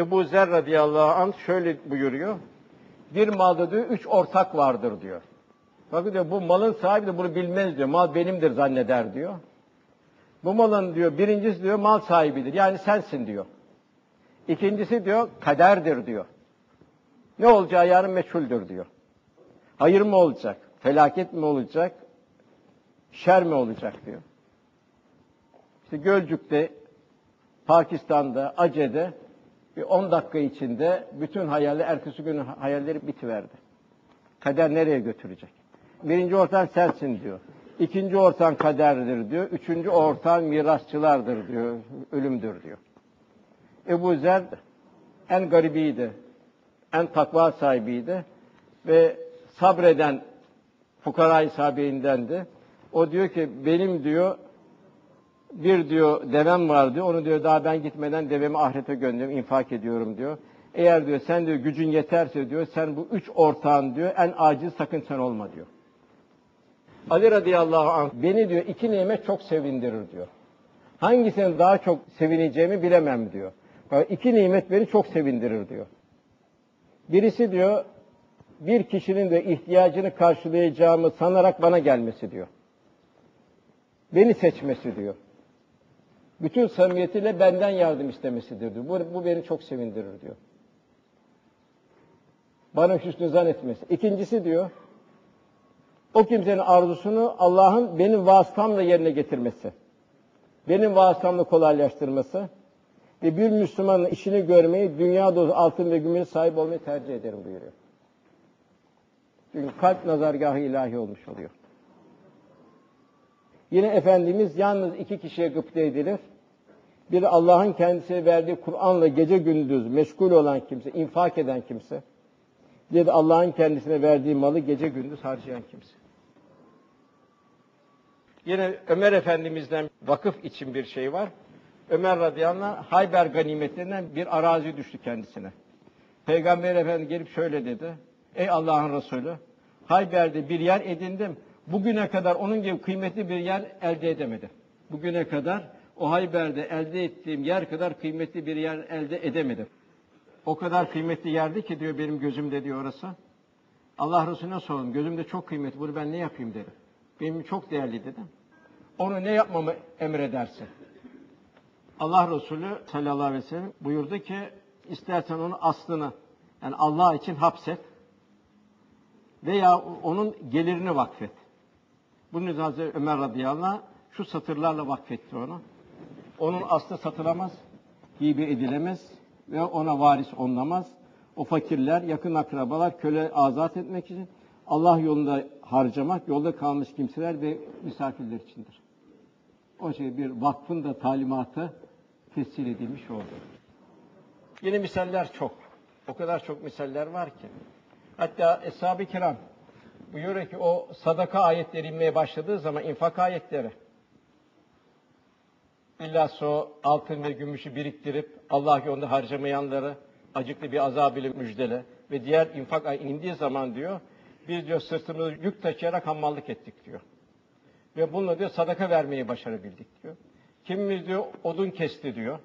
Ebu Zer radıyallahu anh şöyle buyuruyor. Bir malda diyor üç ortak vardır diyor. Bakın diyor bu malın sahibi de bunu bilmez diyor. Mal benimdir zanneder diyor. Bu malın diyor birincisi diyor mal sahibidir. Yani sensin diyor. İkincisi diyor kaderdir diyor. Ne olacağı yarın meçhuldür diyor. Hayır mı olacak? Felaket mi olacak? Şer mi olacak diyor. İşte Gölcük'te, Pakistan'da, Ace'de bir 10 dakika içinde bütün hayaller, ertesi gün hayalleri bitiverdi. Kader nereye götürecek? Birinci ortan sensin diyor. İkinci ortan kaderdir diyor. Üçüncü ortan mirasçılardır diyor. Ölümdür diyor. Ebu Zer en garibiydi. En takva sahibiydi. Ve sabreden fukarayı sahabeindendi. O diyor ki benim diyor bir diyor devem var diyor. Onu diyor daha ben gitmeden devemi ahirete gönderiyorum, infak ediyorum diyor. Eğer diyor sen diyor gücün yeterse diyor sen bu üç ortağın diyor en aciz sakın sen olma diyor. Ali radıyallahu anh beni diyor iki nimet çok sevindirir diyor. Hangisini daha çok sevineceğimi bilemem diyor. İki nimet beni çok sevindirir diyor. Birisi diyor bir kişinin de ihtiyacını karşılayacağımı sanarak bana gelmesi diyor. Beni seçmesi diyor. Bütün samimiyetiyle benden yardım istemesidir diyor. Bu, bu beni çok sevindirir diyor. Bana hüsnü zan etmesi. İkincisi diyor, o kimsenin arzusunu Allah'ın benim vasıtamla yerine getirmesi. Benim vasıtamla kolaylaştırması ve bir Müslümanın işini görmeyi, dünya dolu altın ve gümüş sahip olmayı tercih ederim buyuruyor. Çünkü kalp nazargahı ilahi olmuş oluyor. Yine Efendimiz yalnız iki kişiye gıpta edilir. Bir Allah'ın kendisine verdiği Kur'an'la gece gündüz meşgul olan kimse, infak eden kimse. Bir de Allah'ın kendisine verdiği malı gece gündüz harcayan kimse. Yine Ömer Efendimiz'den vakıf için bir şey var. Ömer radıyallahu anh Hayber ganimetlerinden bir arazi düştü kendisine. Peygamber Efendimiz gelip şöyle dedi. Ey Allah'ın Resulü, Hayber'de bir yer edindim. Bugüne kadar onun gibi kıymetli bir yer elde edemedim. Bugüne kadar o Hayber'de elde ettiğim yer kadar kıymetli bir yer elde edemedim. O kadar kıymetli yerdi ki diyor benim gözümde diyor orası. Allah Resulüne sordum. Gözümde çok kıymetli. Bunu ben ne yapayım dedim. Benim çok değerli dedim. Onu ne yapmamı emredersin? Allah Resulü sallallahu aleyhi ve sellem buyurdu ki istersen onun aslını yani Allah için hapset veya onun gelirini vakfet. Bunun Hazreti Ömer radıyallahu anh şu satırlarla vakfetti onu. Onun aslı satılamaz, hibe edilemez ve ona varis olunamaz. O fakirler, yakın akrabalar köle azat etmek için Allah yolunda harcamak, yolda kalmış kimseler ve misafirler içindir. O şey bir vakfın da talimatı tescil edilmiş oldu. Yine misaller çok. O kadar çok misaller var ki. Hatta Eshab-ı Kiram buyuruyor ki o sadaka ayetleri inmeye başladığı zaman infak ayetleri bilhassa o altın ve gümüşü biriktirip Allah yolunda harcamayanları acıklı bir azab ile müjdele ve diğer infak indiği zaman diyor biz diyor sırtımızı yük taşıyarak hammallık ettik diyor. Ve bununla diyor sadaka vermeyi başarabildik diyor. Kimimiz diyor odun kesti diyor.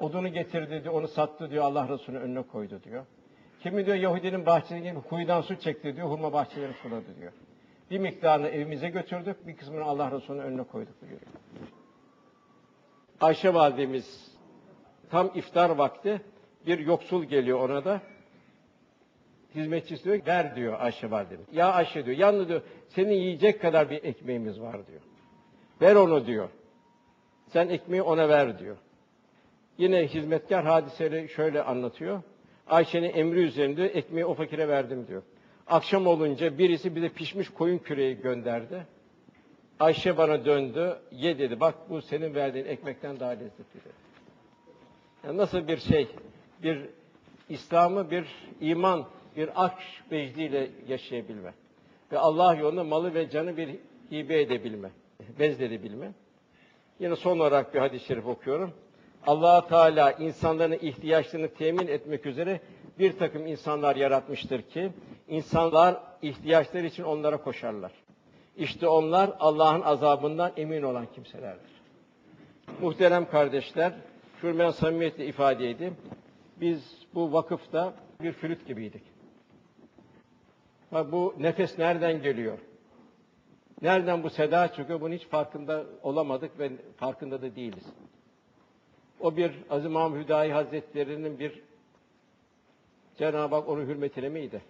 Odunu getirdi diyor, onu sattı diyor, Allah Resulü'nün önüne koydu diyor. Kimi diyor Yahudinin bahçesine huydan su çekti diyor, hurma bahçelerini suladı diyor. Bir miktarını evimize götürdük, bir kısmını Allah Resulü'nün önüne koyduk diyor. Ayşe validemiz tam iftar vakti bir yoksul geliyor ona da. Hizmetçisi diyor, ver diyor Ayşe validemiz. Ya Ayşe diyor, yalnız diyor, senin yiyecek kadar bir ekmeğimiz var diyor. Ver onu diyor. Sen ekmeği ona ver diyor. Yine hizmetkar hadiseleri şöyle anlatıyor. Ayşe'nin emri üzerinde ekmeği o fakire verdim diyor. Akşam olunca birisi bize pişmiş koyun küreği gönderdi. Ayşe bana döndü, ye dedi. Bak bu senin verdiğin ekmekten daha lezzetli dedi. Yani nasıl bir şey, bir İslam'ı bir iman, bir aşk vecdiyle yaşayabilme. Ve Allah yolunda malı ve canı bir hibe edebilme, bezledebilme. Yine son olarak bir hadis-i şerif okuyorum allah Teala insanların ihtiyaçlarını temin etmek üzere bir takım insanlar yaratmıştır ki, insanlar ihtiyaçları için onlara koşarlar. İşte onlar Allah'ın azabından emin olan kimselerdir. Muhterem kardeşler, ben samimiyetle ifade edeyim. Biz bu vakıfta bir flüt gibiydik. Bak bu nefes nereden geliyor? Nereden bu seda çıkıyor? Bunun hiç farkında olamadık ve farkında da değiliz. O bir Aziz İmam Hüdayi Hazretleri'nin bir Cenab-ı Hak onu hürmetine miydi?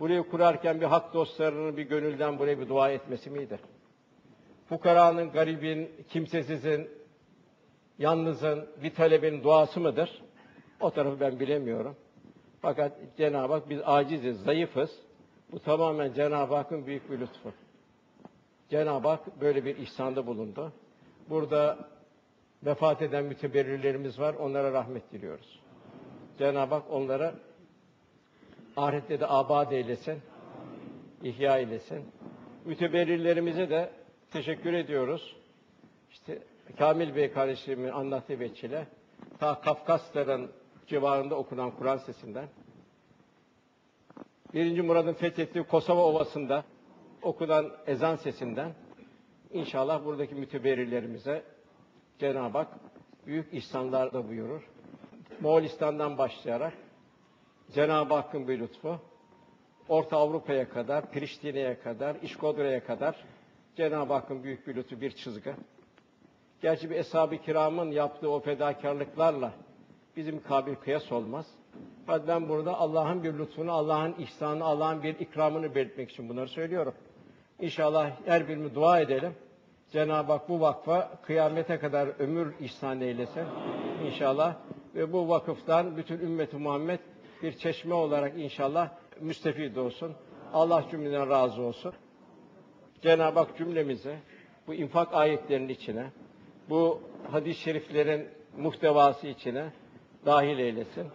Burayı kurarken bir hak dostlarının bir gönülden buraya bir dua etmesi miydi? Fukaranın, garibin, kimsesizin, yalnızın, bir talebin duası mıdır? O tarafı ben bilemiyorum. Fakat Cenab-ı Hak biz aciziz, zayıfız. Bu tamamen Cenab-ı Hakk'ın büyük bir lütfu. Cenab-ı Hak böyle bir ihsanda bulundu. Burada vefat eden müteberrirlerimiz var. Onlara rahmet diliyoruz. Cenab-ı Hak onlara ahirette de abad eylesin, ihya eylesin. Müteberrirlerimize de teşekkür ediyoruz. İşte Kamil Bey kardeşimin anlattığı veçile ta Kafkasların civarında okunan Kur'an sesinden Birinci Murad'ın fethettiği Kosova Ovası'nda okunan ezan sesinden inşallah buradaki müteberrilerimize Cenab-ı Hak büyük ihsanlar da buyurur. Moğolistan'dan başlayarak Cenab-ı Hakk'ın bir lütfu, Orta Avrupa'ya kadar, Priştine'ye kadar, İşkodra'ya kadar Cenab-ı Hakk'ın büyük bir lütfu, bir çizgi. Gerçi bir eshab-ı kiramın yaptığı o fedakarlıklarla bizim kabil kıyas olmaz. Fakat ben burada Allah'ın bir lütfunu, Allah'ın ihsanı, Allah'ın bir ikramını belirtmek için bunları söylüyorum. İnşallah her birimiz dua edelim. Cenab-ı Hak bu vakfa kıyamete kadar ömür ihsan eylesin. İnşallah. Ve bu vakıftan bütün ümmeti Muhammed bir çeşme olarak inşallah müstefid olsun. Allah cümleden razı olsun. Cenab-ı Hak cümlemize bu infak ayetlerinin içine, bu hadis-i şeriflerin muhtevası içine dahil eylesin.